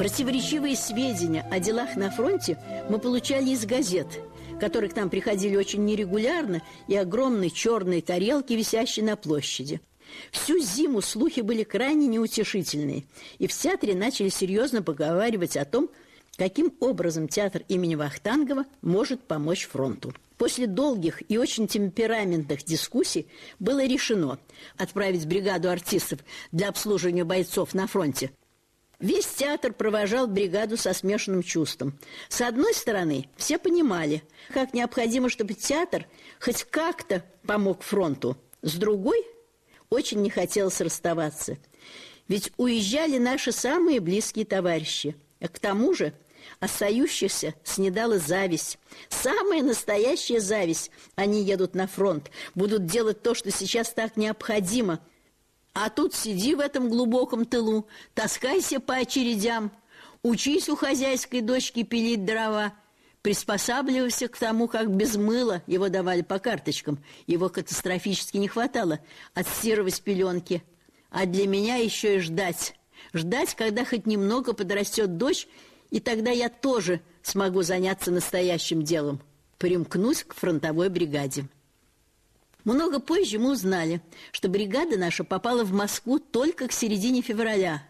Противоречивые сведения о делах на фронте мы получали из газет, которые к нам приходили очень нерегулярно, и огромной черной тарелки, висящей на площади. Всю зиму слухи были крайне неутешительные, и в театре начали серьезно поговаривать о том, каким образом театр имени Вахтангова может помочь фронту. После долгих и очень темпераментных дискуссий было решено отправить бригаду артистов для обслуживания бойцов на фронте. Весь театр провожал бригаду со смешанным чувством. С одной стороны, все понимали, как необходимо, чтобы театр хоть как-то помог фронту. С другой, очень не хотелось расставаться. Ведь уезжали наши самые близкие товарищи. А к тому же Остающихся снедала зависть. Самая настоящая зависть. Они едут на фронт, будут делать то, что сейчас так необходимо. А тут сиди в этом глубоком тылу, таскайся по очередям, учись у хозяйской дочки пилить дрова, приспосабливайся к тому, как без мыла его давали по карточкам. Его катастрофически не хватало отстирывать пеленки. А для меня еще и ждать. Ждать, когда хоть немного подрастет дочь, и тогда я тоже смогу заняться настоящим делом, примкнусь к фронтовой бригаде. Много позже мы узнали, что бригада наша попала в Москву только к середине февраля.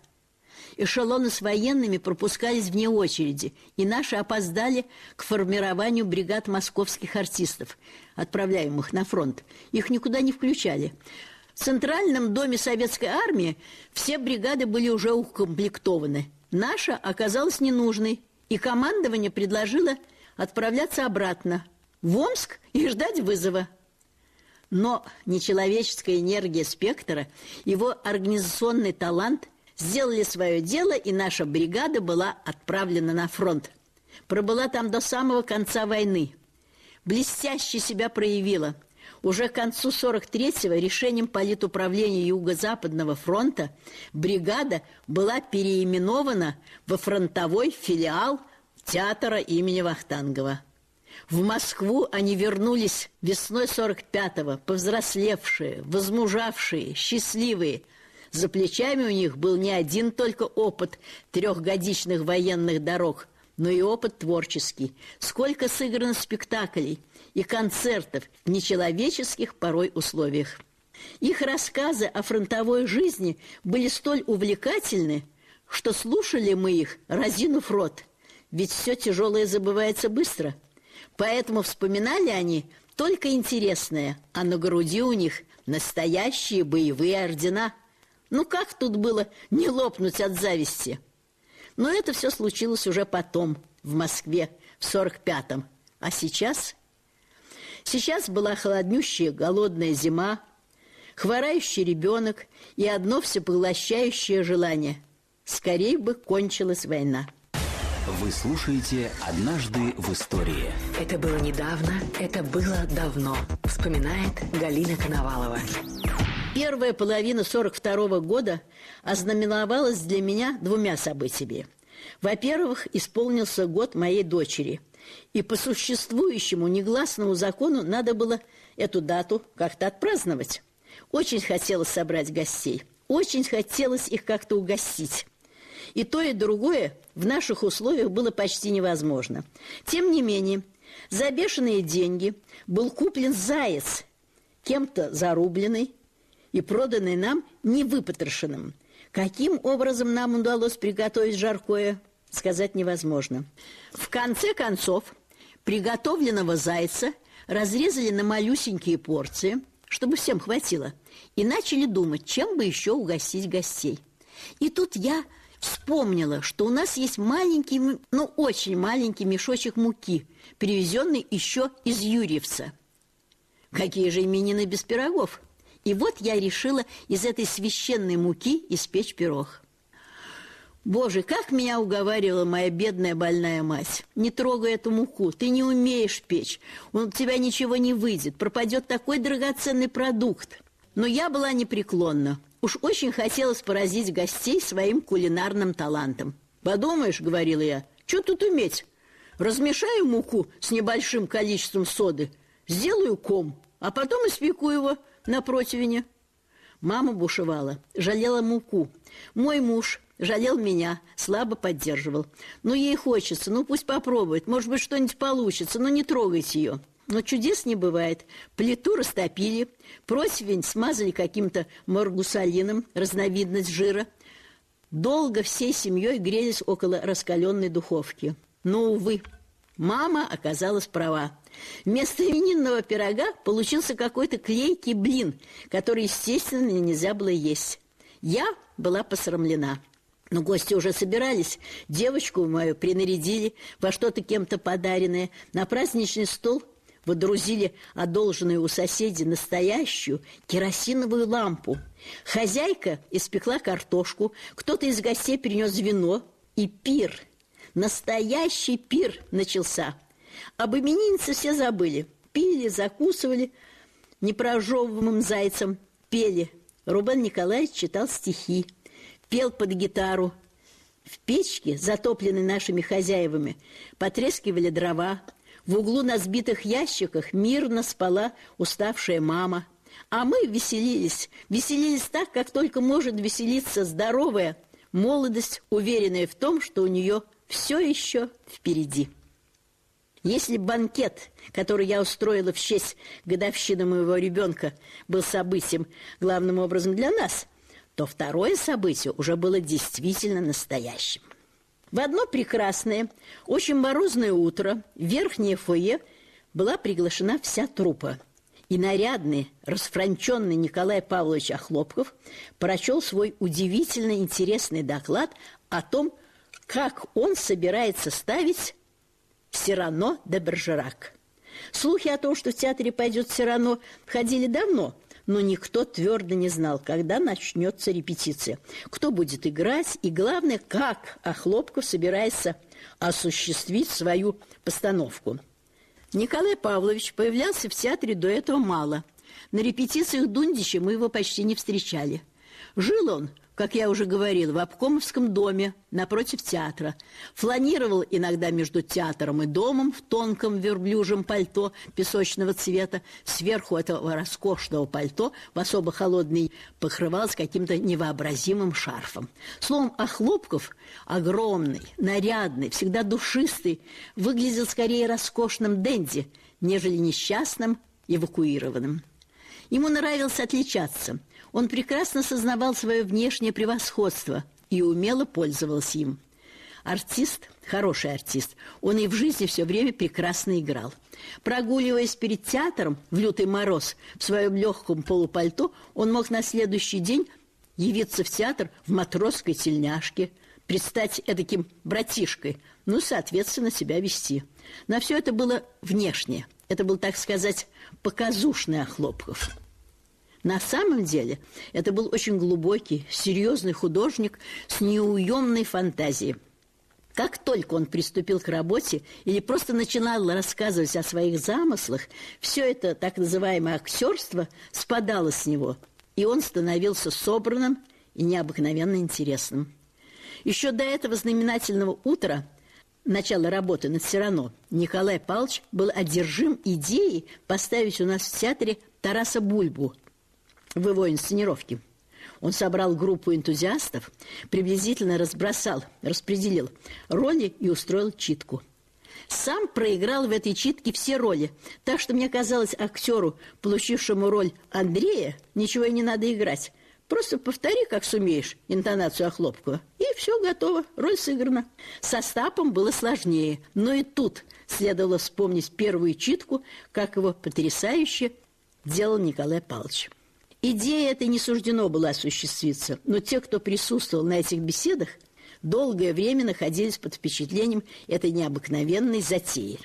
Эшелоны с военными пропускались вне очереди, и наши опоздали к формированию бригад московских артистов, отправляемых на фронт. Их никуда не включали. В Центральном доме Советской армии все бригады были уже укомплектованы – Наша оказалась ненужной, и командование предложило отправляться обратно в Омск и ждать вызова. Но нечеловеческая энергия спектра, его организационный талант сделали свое дело, и наша бригада была отправлена на фронт. Пробыла там до самого конца войны. Блестяще себя проявила – уже к концу 43-го решением политуправления Юго-Западного фронта бригада была переименована во фронтовой филиал театра имени Вахтангова. В Москву они вернулись весной 45-го, повзрослевшие, возмужавшие, счастливые. За плечами у них был не один только опыт трехгодичных военных дорог, но и опыт творческий. Сколько сыграно спектаклей – и концертов в нечеловеческих порой условиях. Их рассказы о фронтовой жизни были столь увлекательны, что слушали мы их, разинув рот, ведь все тяжелое забывается быстро. Поэтому вспоминали они только интересное, а на груди у них настоящие боевые ордена. Ну как тут было не лопнуть от зависти? Но это все случилось уже потом, в Москве, в 45-м. А сейчас Сейчас была холоднющая голодная зима, хворающий ребенок и одно всепоглощающее желание – скорее бы кончилась война. Вы слушаете «Однажды в истории». Это было недавно, это было давно, вспоминает Галина Коновалова. Первая половина 42 -го года ознаменовалась для меня двумя событиями. Во-первых, исполнился год моей дочери – и по существующему негласному закону надо было эту дату как-то отпраздновать. Очень хотелось собрать гостей, очень хотелось их как-то угостить. И то, и другое в наших условиях было почти невозможно. Тем не менее, за бешеные деньги был куплен заяц, кем-то зарубленный и проданный нам невыпотрошенным. Каким образом нам удалось приготовить жаркое, сказать невозможно. В конце концов, приготовленного зайца разрезали на малюсенькие порции, чтобы всем хватило, и начали думать, чем бы еще угостить гостей. И тут я вспомнила, что у нас есть маленький, ну очень маленький мешочек муки, привезенный еще из Юрьевца. Какие же именины без пирогов? И вот я решила из этой священной муки испечь пирог. Боже, как меня уговаривала моя бедная больная мать. Не трогай эту муку, ты не умеешь печь. У тебя ничего не выйдет, пропадет такой драгоценный продукт. Но я была непреклонна. Уж очень хотелось поразить гостей своим кулинарным талантом. «Подумаешь, — говорила я, — что тут уметь? Размешаю муку с небольшим количеством соды, сделаю ком, а потом испеку его на противне». Мама бушевала, жалела муку. Мой муж жалел меня, слабо поддерживал. Ну, ей хочется, ну, пусть попробует, может быть, что-нибудь получится, но не трогайте ее. Но чудес не бывает. Плиту растопили, противень смазали каким-то маргусалином, разновидность жира. Долго всей семьей грелись около раскаленной духовки. Но, увы, мама оказалась права. Вместо именинного пирога получился какой-то клейкий блин, который, естественно, нельзя было есть. Я была посрамлена. Но гости уже собирались. Девочку мою принарядили во что-то кем-то подаренное. На праздничный стол водрузили одолженную у соседей настоящую керосиновую лампу. Хозяйка испекла картошку, кто-то из гостей принес вино, и пир, настоящий пир начался. Об имениннице все забыли. Пили, закусывали, непрожевываемым зайцем, пели. Рубен Николаевич читал стихи, пел под гитару. В печке, затопленной нашими хозяевами, потрескивали дрова, в углу на сбитых ящиках мирно спала уставшая мама. А мы веселились, веселились так, как только может веселиться здоровая молодость, уверенная в том, что у нее все еще впереди. Если банкет, который я устроила в честь годовщины моего ребенка, был событием главным образом для нас, то второе событие уже было действительно настоящим. В одно прекрасное, очень морозное утро в верхнее фойе была приглашена вся труппа. И нарядный, расфранченный Николай Павлович Охлопков прочел свой удивительно интересный доклад о том, как он собирается ставить Сирано де Бержерак. Слухи о том, что в театре пойдет Сирано, ходили давно – но никто твердо не знал, когда начнется репетиция, кто будет играть и, главное, как Охлопков собирается осуществить свою постановку. Николай Павлович появлялся в театре до этого мало. На репетициях Дундича мы его почти не встречали. Жил он как я уже говорил, в обкомовском доме напротив театра. Фланировал иногда между театром и домом в тонком верблюжем пальто песочного цвета. Сверху этого роскошного пальто в особо холодный покрывался каким-то невообразимым шарфом. Словом, Охлопков, огромный, нарядный, всегда душистый, выглядел скорее роскошным денди, нежели несчастным эвакуированным. Ему нравилось отличаться – он прекрасно сознавал свое внешнее превосходство и умело пользовался им. Артист, хороший артист, он и в жизни все время прекрасно играл. Прогуливаясь перед театром в лютый мороз в своем легком полупальто, он мог на следующий день явиться в театр в матросской тельняшке, предстать эдаким братишкой, ну, соответственно, себя вести. На все это было внешнее. Это был, так сказать, показушный Охлопков. На самом деле это был очень глубокий, серьезный художник с неуемной фантазией. Как только он приступил к работе или просто начинал рассказывать о своих замыслах, все это так называемое актерство спадало с него, и он становился собранным и необыкновенно интересным. Еще до этого знаменательного утра, начала работы над Сирано, Николай Павлович был одержим идеей поставить у нас в театре Тараса Бульбу – в его инсценировке. Он собрал группу энтузиастов, приблизительно разбросал, распределил роли и устроил читку. Сам проиграл в этой читке все роли, так что мне казалось актеру, получившему роль Андрея, ничего и не надо играть. Просто повтори, как сумеешь, интонацию Охлопкова, и все готово, роль сыграна. Со Стапом было сложнее, но и тут следовало вспомнить первую читку, как его потрясающе делал Николай Павлович. Идея эта не суждено было осуществиться, но те, кто присутствовал на этих беседах, долгое время находились под впечатлением этой необыкновенной затеи.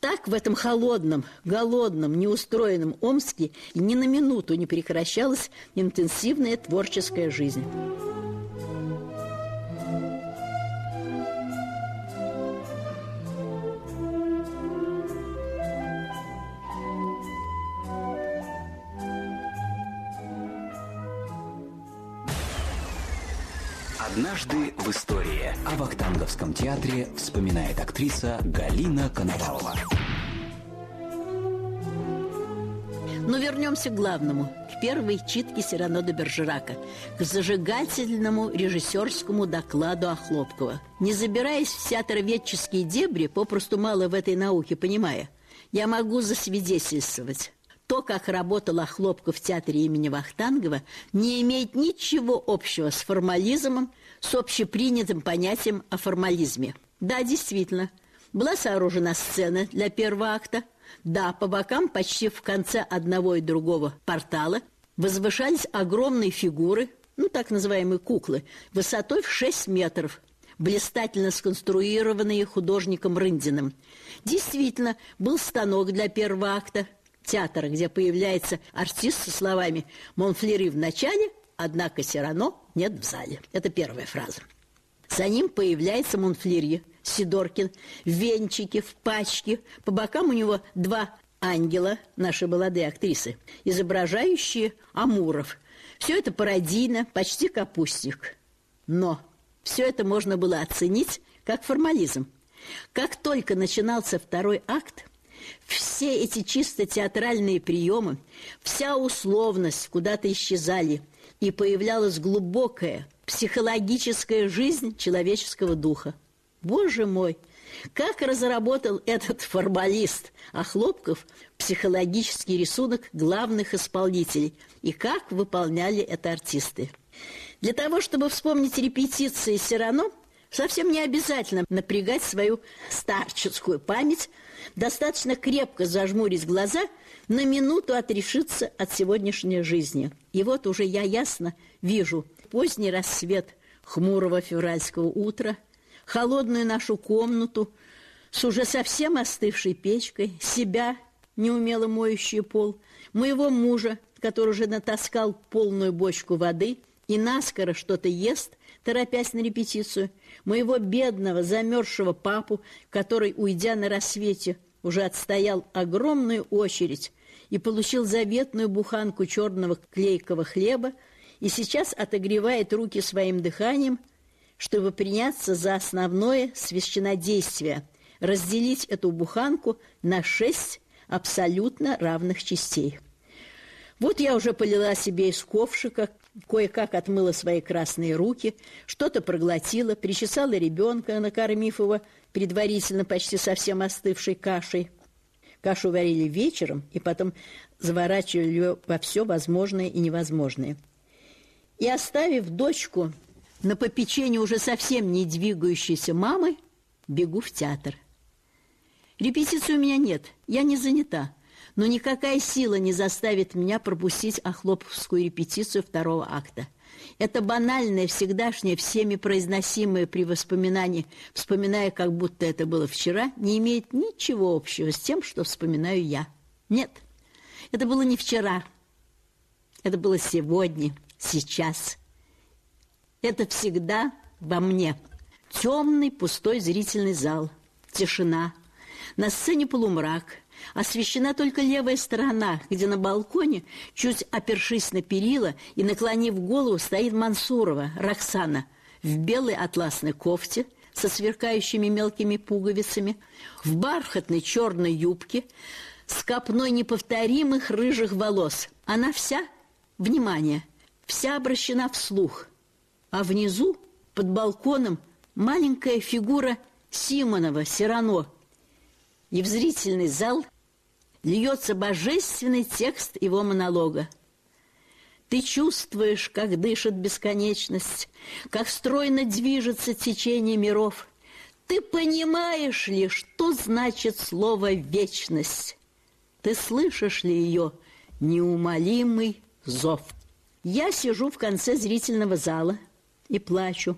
Так в этом холодном, голодном, неустроенном Омске ни на минуту не прекращалась интенсивная творческая жизнь. Однажды в истории о Вахтанговском театре вспоминает актриса Галина Коновалова. Но вернемся к главному, к первой читке Сирано де Бержерака, к зажигательному режиссерскому докладу Охлопкова. Не забираясь в театроведческие дебри, попросту мало в этой науке понимая, я могу засвидетельствовать. То, как работал Охлопков в театре имени Вахтангова, не имеет ничего общего с формализмом, с общепринятым понятием о формализме. Да, действительно, была сооружена сцена для первого акта. Да, по бокам, почти в конце одного и другого портала, возвышались огромные фигуры, ну, так называемые куклы, высотой в 6 метров, блистательно сконструированные художником Рындиным. Действительно, был станок для первого акта театра, где появляется артист со словами «Монфлери в начале, однако Сирано нет в зале». Это первая фраза. За ним появляется Монфлерье, Сидоркин, в венчике, в пачке. По бокам у него два ангела, наши молодые актрисы, изображающие Амуров. Все это пародийно, почти капустик. Но все это можно было оценить как формализм. Как только начинался второй акт, все эти чисто театральные приемы, вся условность куда-то исчезали, и появлялась глубокая психологическая жизнь человеческого духа. Боже мой, как разработал этот формалист Охлопков психологический рисунок главных исполнителей и как выполняли это артисты. Для того, чтобы вспомнить репетиции Сирано, совсем не обязательно напрягать свою старческую память, достаточно крепко зажмурить глаза, на минуту отрешиться от сегодняшней жизни. И вот уже я ясно вижу поздний рассвет хмурого февральского утра – холодную нашу комнату с уже совсем остывшей печкой, себя, неумело моющий пол, моего мужа, который уже натаскал полную бочку воды и наскоро что-то ест, торопясь на репетицию, моего бедного, замерзшего папу, который, уйдя на рассвете, уже отстоял огромную очередь и получил заветную буханку черного клейкого хлеба и сейчас отогревает руки своим дыханием, чтобы приняться за основное священодействие, разделить эту буханку на шесть абсолютно равных частей. Вот я уже полила себе из ковшика, кое-как отмыла свои красные руки, что-то проглотила, причесала ребенка, накормив его предварительно почти совсем остывшей кашей. Кашу варили вечером и потом заворачивали ее во все возможное и невозможное. И оставив дочку на попечение уже совсем не двигающейся мамы бегу в театр. Репетиции у меня нет, я не занята, но никакая сила не заставит меня пропустить охлоповскую репетицию второго акта. Это банальное, всегдашнее, всеми произносимое при воспоминании, вспоминая, как будто это было вчера, не имеет ничего общего с тем, что вспоминаю я. Нет, это было не вчера, это было сегодня, сейчас – это всегда во мне. Темный пустой зрительный зал, тишина. На сцене полумрак, освещена только левая сторона, где на балконе, чуть опершись на перила и наклонив голову, стоит Мансурова, Роксана, в белой атласной кофте со сверкающими мелкими пуговицами, в бархатной черной юбке, с копной неповторимых рыжих волос. Она вся, внимание, вся обращена вслух – а внизу, под балконом, маленькая фигура Симонова, Сирано. И в зрительный зал льется божественный текст его монолога. Ты чувствуешь, как дышит бесконечность, как стройно движется течение миров. Ты понимаешь ли, что значит слово «вечность»? Ты слышишь ли ее неумолимый зов? Я сижу в конце зрительного зала – и плачу.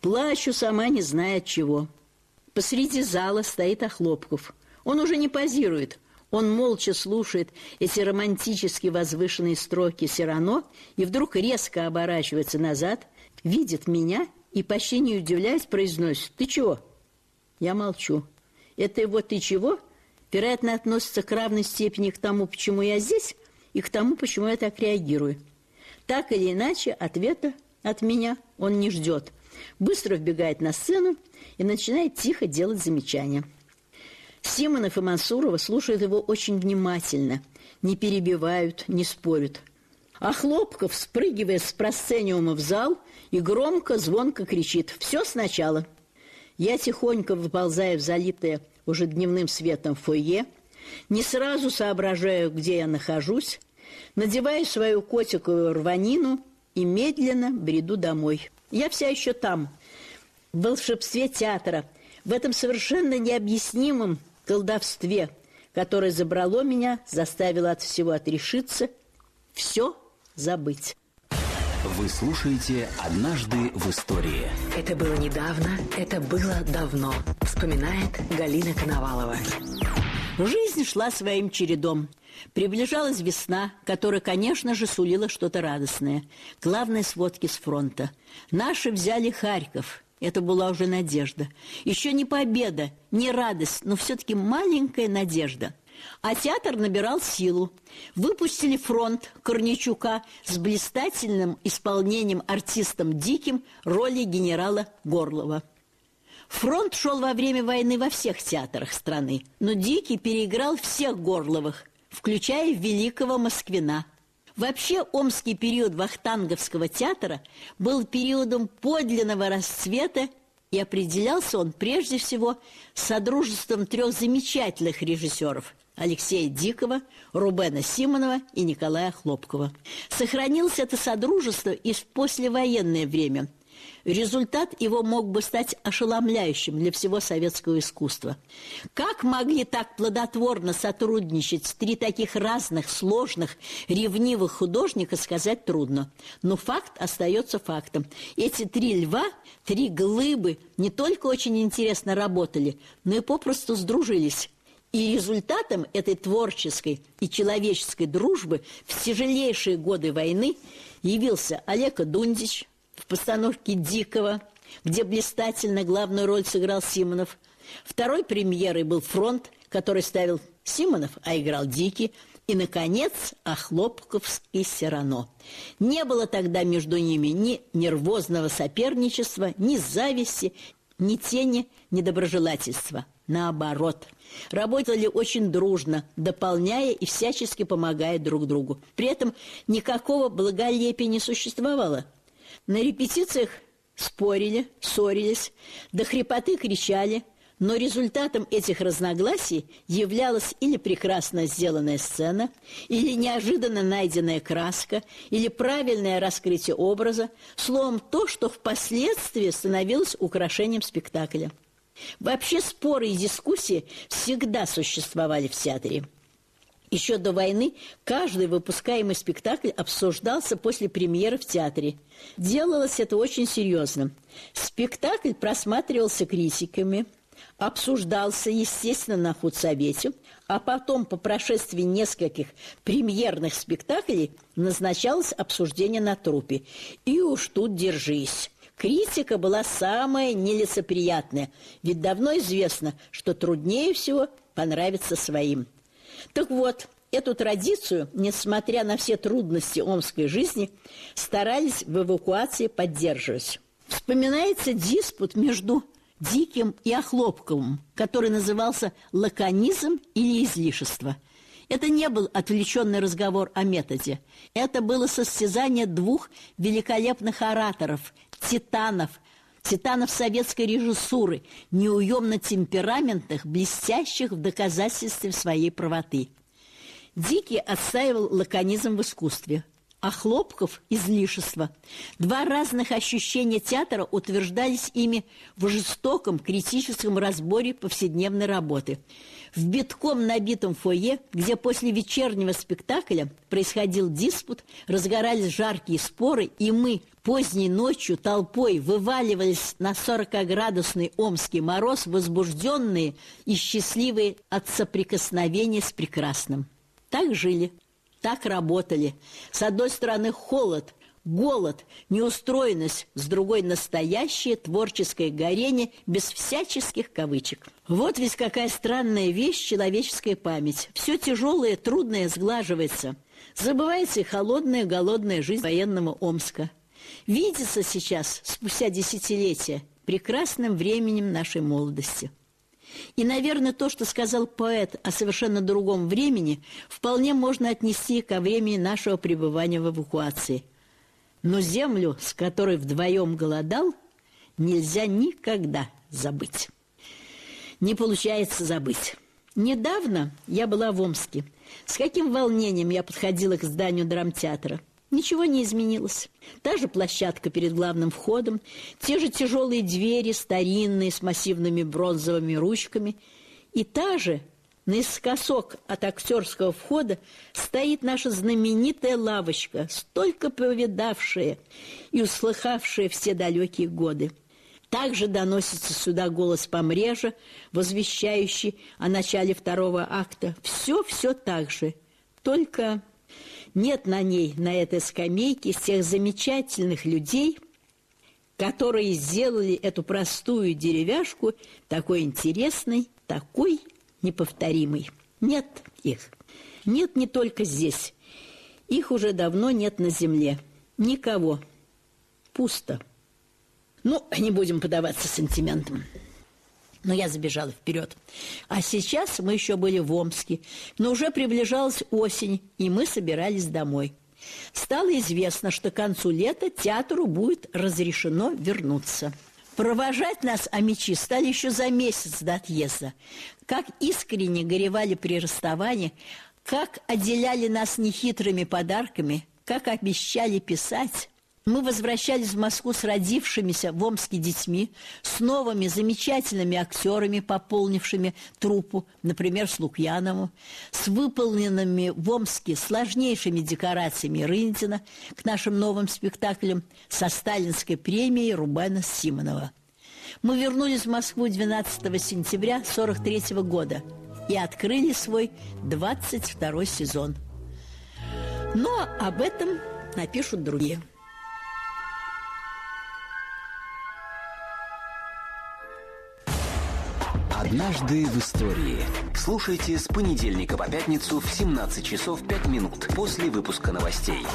Плачу, сама не зная чего. Посреди зала стоит Охлопков. Он уже не позирует. Он молча слушает эти романтически возвышенные строки Сирано и вдруг резко оборачивается назад, видит меня и, почти не удивляясь, произносит «Ты чего?» Я молчу. Это его «ты чего?» вероятно, относится к равной степени к тому, почему я здесь, и к тому, почему я так реагирую. Так или иначе, ответа от меня он не ждет. Быстро вбегает на сцену и начинает тихо делать замечания. Симонов и Мансурова слушают его очень внимательно, не перебивают, не спорят. А Хлопков, спрыгивая с просцениума в зал, и громко, звонко кричит «Все сначала!». Я тихонько выползаю в залитое уже дневным светом фойе, не сразу соображаю, где я нахожусь, надеваю свою котиковую рванину и медленно бреду домой. Я вся еще там, в волшебстве театра, в этом совершенно необъяснимом колдовстве, которое забрало меня, заставило от всего отрешиться, все забыть. Вы слушаете «Однажды в истории». Это было недавно, это было давно. Вспоминает Галина Коновалова. Жизнь шла своим чередом. Приближалась весна, которая, конечно же, сулила что-то радостное. Главные сводки с фронта. Наши взяли Харьков. Это была уже надежда. Еще не победа, не радость, но все-таки маленькая надежда – а театр набирал силу. Выпустили фронт Корничука с блистательным исполнением артистом Диким роли генерала Горлова. Фронт шел во время войны во всех театрах страны, но Дикий переиграл всех Горловых, включая великого Москвина. Вообще, омский период Вахтанговского театра был периодом подлинного расцвета и определялся он прежде всего содружеством трех замечательных режиссеров Алексея Дикого, Рубена Симонова и Николая Хлопкова. Сохранилось это содружество и в послевоенное время. Результат его мог бы стать ошеломляющим для всего советского искусства. Как могли так плодотворно сотрудничать три таких разных, сложных, ревнивых художника, сказать трудно. Но факт остается фактом. Эти три льва, три глыбы не только очень интересно работали, но и попросту сдружились и результатом этой творческой и человеческой дружбы в тяжелейшие годы войны явился Олег Дундич в постановке «Дикого», где блистательно главную роль сыграл Симонов. Второй премьерой был «Фронт», который ставил Симонов, а играл Дикий. И, наконец, Охлопковский Сирано. Не было тогда между ними ни нервозного соперничества, ни зависти, ни тени недоброжелательства. Наоборот, работали очень дружно, дополняя и всячески помогая друг другу. При этом никакого благолепия не существовало. На репетициях спорили, ссорились, до хрипоты кричали, но результатом этих разногласий являлась или прекрасно сделанная сцена, или неожиданно найденная краска, или правильное раскрытие образа, словом, то, что впоследствии становилось украшением спектакля. Вообще споры и дискуссии всегда существовали в театре. Еще до войны каждый выпускаемый спектакль обсуждался после премьеры в театре. Делалось это очень серьезно. Спектакль просматривался критиками, обсуждался, естественно, на худсовете, а потом, по прошествии нескольких премьерных спектаклей, назначалось обсуждение на трупе. И уж тут держись. Критика была самая нелицеприятная, ведь давно известно, что труднее всего понравиться своим. Так вот, эту традицию, несмотря на все трудности омской жизни, старались в эвакуации поддерживать. Вспоминается диспут между Диким и Охлопковым, который назывался «лаконизм» или «излишество». Это не был отвлеченный разговор о методе. Это было состязание двух великолепных ораторов, титанов, титанов советской режиссуры, неуемно темпераментных, блестящих в доказательстве своей правоты. Дикий отстаивал лаконизм в искусстве, а Хлопков – излишество. Два разных ощущения театра утверждались ими в жестоком критическом разборе повседневной работы – в битком набитом фойе, где после вечернего спектакля происходил диспут, разгорались жаркие споры, и мы поздней ночью толпой вываливались на 40-градусный омский мороз, возбужденные и счастливые от соприкосновения с прекрасным. Так жили, так работали. С одной стороны холод, голод, неустроенность, с другой настоящее творческое горение без всяческих кавычек. Вот ведь какая странная вещь человеческая память. Все тяжелое, трудное сглаживается. Забывается и холодная, голодная жизнь военного Омска. Видится сейчас, спустя десятилетия, прекрасным временем нашей молодости. И, наверное, то, что сказал поэт о совершенно другом времени, вполне можно отнести ко времени нашего пребывания в эвакуации. Но землю, с которой вдвоем голодал, нельзя никогда забыть. Не получается забыть. Недавно я была в Омске. С каким волнением я подходила к зданию драмтеатра. Ничего не изменилось. Та же площадка перед главным входом, те же тяжелые двери, старинные, с массивными бронзовыми ручками. И та же, наискосок от актерского входа, стоит наша знаменитая лавочка, столько повидавшая и услыхавшая все далекие годы. Также доносится сюда голос помрежа, возвещающий о начале второго акта. Все-все так же, только нет на ней, на этой скамейке, тех замечательных людей, которые сделали эту простую деревяшку такой интересной, такой неповторимой. Нет их. Нет не только здесь. Их уже давно нет на земле. Никого. Пусто. Ну, не будем подаваться сантиментам. Но я забежала вперед. А сейчас мы еще были в Омске, но уже приближалась осень, и мы собирались домой. Стало известно, что к концу лета театру будет разрешено вернуться. Провожать нас амичи стали еще за месяц до отъезда. Как искренне горевали при расставании, как отделяли нас нехитрыми подарками, как обещали писать. Мы возвращались в Москву с родившимися в Омске детьми, с новыми замечательными актерами, пополнившими труппу, например, с Лукьяновым, с выполненными в Омске сложнейшими декорациями Рындина к нашим новым спектаклям со сталинской премией Рубена Симонова. Мы вернулись в Москву 12 сентября 1943 года и открыли свой 22 сезон. Но об этом напишут другие. Однажды в истории. Слушайте с понедельника по пятницу в 17 часов 5 минут после выпуска новостей.